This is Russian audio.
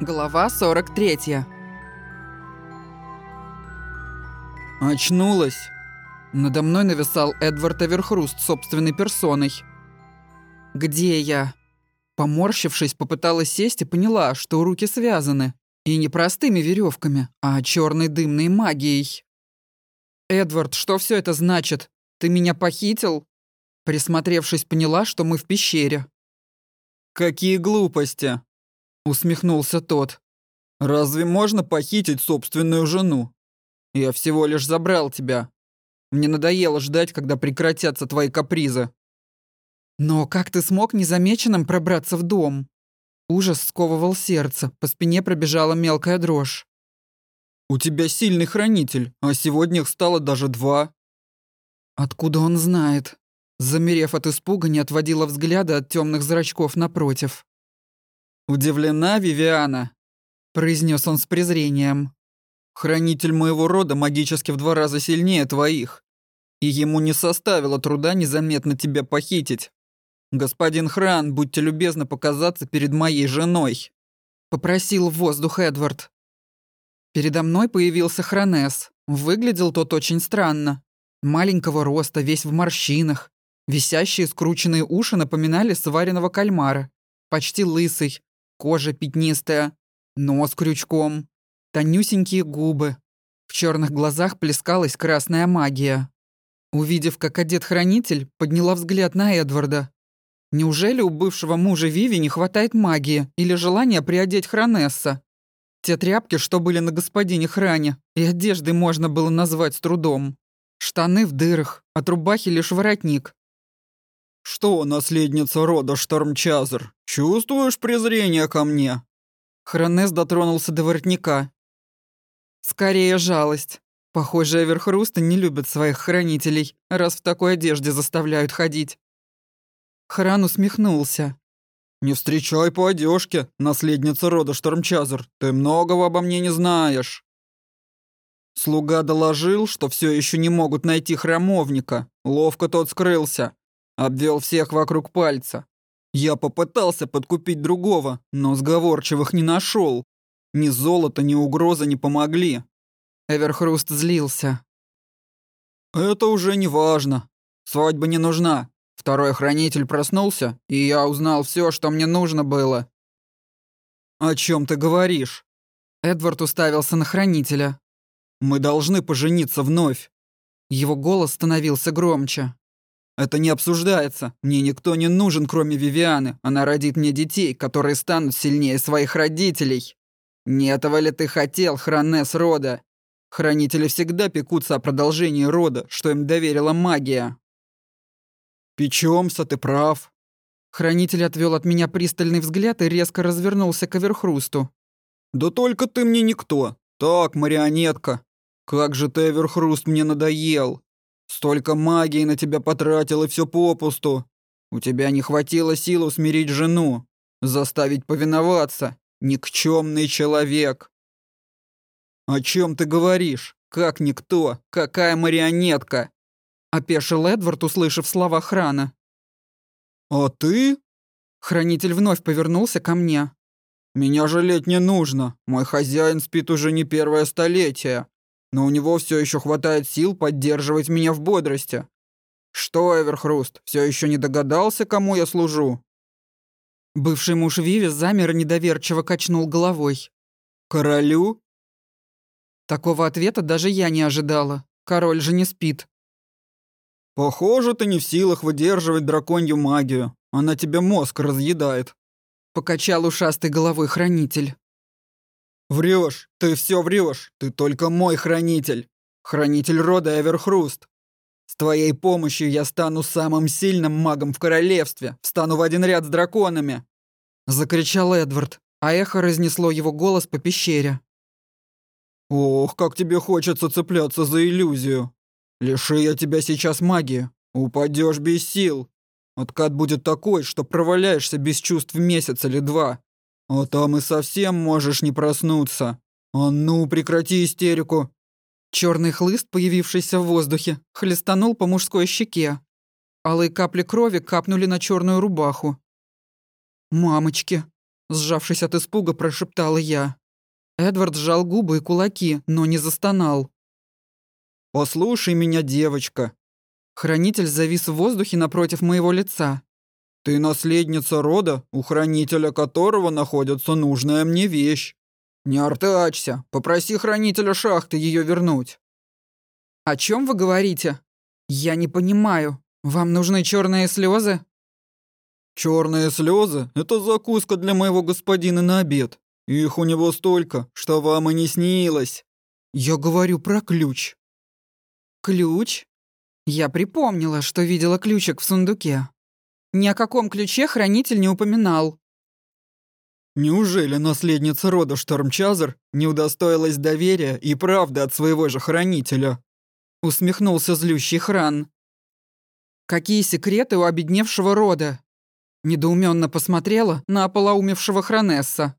Глава 43. Очнулась. Надо мной нависал Эдвард Эверхруст собственной персоной. «Где я?» Поморщившись, попыталась сесть и поняла, что руки связаны. И не простыми веревками, а черной дымной магией. «Эдвард, что все это значит? Ты меня похитил?» Присмотревшись, поняла, что мы в пещере. «Какие глупости!» — усмехнулся тот. «Разве можно похитить собственную жену? Я всего лишь забрал тебя. Мне надоело ждать, когда прекратятся твои капризы». «Но как ты смог незамеченным пробраться в дом?» Ужас сковывал сердце, по спине пробежала мелкая дрожь. «У тебя сильный хранитель, а сегодня их стало даже два». «Откуда он знает?» Замерев от испуга, не отводила взгляда от темных зрачков напротив. «Удивлена, Вивиана?» – произнес он с презрением. «Хранитель моего рода магически в два раза сильнее твоих, и ему не составило труда незаметно тебя похитить. Господин Хран, будьте любезны показаться перед моей женой», – попросил в воздух Эдвард. Передо мной появился Хронес. Выглядел тот очень странно. Маленького роста, весь в морщинах, Висящие скрученные уши напоминали сваренного кальмара. Почти лысый, кожа пятнистая, нос крючком, тонюсенькие губы. В черных глазах плескалась красная магия. Увидев, как одет хранитель, подняла взгляд на Эдварда. Неужели у бывшего мужа Виви не хватает магии или желания приодеть Хронесса? Те тряпки, что были на господине Хране, и одежды можно было назвать с трудом. Штаны в дырах, от рубахи лишь воротник, «Что, наследница рода Штормчазер, чувствуешь презрение ко мне?» Хронес дотронулся до воротника. «Скорее жалость. Похоже, Эверхруста не любят своих хранителей, раз в такой одежде заставляют ходить». Хран усмехнулся. «Не встречай по одежке, наследница рода Штормчазер. Ты многого обо мне не знаешь». Слуга доложил, что все еще не могут найти храмовника. Ловко тот скрылся. Обвел всех вокруг пальца. Я попытался подкупить другого, но сговорчивых не нашел. Ни золото, ни угроза не помогли. Эверхруст злился. «Это уже не важно. Свадьба не нужна. Второй хранитель проснулся, и я узнал все, что мне нужно было». «О чем ты говоришь?» Эдвард уставился на хранителя. «Мы должны пожениться вновь». Его голос становился громче. Это не обсуждается. Мне никто не нужен, кроме Вивианы. Она родит мне детей, которые станут сильнее своих родителей. Не этого ли ты хотел, Хронес рода? Хранители всегда пекутся о продолжении рода, что им доверила магия. Печемся, ты прав. Хранитель отвел от меня пристальный взгляд и резко развернулся к Эверхрусту. «Да только ты мне никто. Так, марионетка. Как же ты, Эверхруст, мне надоел. Столько магии на тебя потратил, и все попусту. У тебя не хватило сил усмирить жену, заставить повиноваться. Никчемный человек. О чем ты говоришь? Как никто? Какая марионетка? Опешил Эдвард, услышав слова Храна. А ты? Хранитель вновь повернулся ко мне. Меня жалеть не нужно. Мой хозяин спит уже не первое столетие но у него все еще хватает сил поддерживать меня в бодрости. Что, Эверхруст, все еще не догадался, кому я служу? Бывший муж Виви замер и недоверчиво качнул головой. Королю? Такого ответа даже я не ожидала. Король же не спит. Похоже, ты не в силах выдерживать драконью магию. Она тебе мозг разъедает. Покачал ушастой головой хранитель. Врешь, ты все врешь. Ты только мой хранитель. Хранитель рода Эверхруст. С твоей помощью я стану самым сильным магом в королевстве. Встану в один ряд с драконами. Закричал Эдвард, а эхо разнесло его голос по пещере. Ох, как тебе хочется цепляться за иллюзию. Лиши я тебя сейчас магии. Упадешь без сил. Откат будет такой, что проваляешься без чувств месяц или два. А там и совсем можешь не проснуться. А ну, прекрати истерику. Черный хлыст, появившийся в воздухе, хлестанул по мужской щеке. Алые капли крови капнули на черную рубаху. «Мамочки!» Сжавшись от испуга, прошептала я. Эдвард сжал губы и кулаки, но не застонал. «Послушай меня, девочка». Хранитель завис в воздухе напротив моего лица. «Ты наследница рода, у хранителя которого находится нужная мне вещь. Не артачься, попроси хранителя шахты ее вернуть». «О чем вы говорите? Я не понимаю. Вам нужны черные слезы?» «Черные слезы — это закуска для моего господина на обед. Их у него столько, что вам и не снилось». «Я говорю про ключ». «Ключ?» Я припомнила, что видела ключик в сундуке. Ни о каком ключе хранитель не упоминал. Неужели наследница рода Штормчазер не удостоилась доверия и правды от своего же хранителя? Усмехнулся злющий хран. Какие секреты у обедневшего рода? Недоуменно посмотрела на ополоумевшего Хронесса.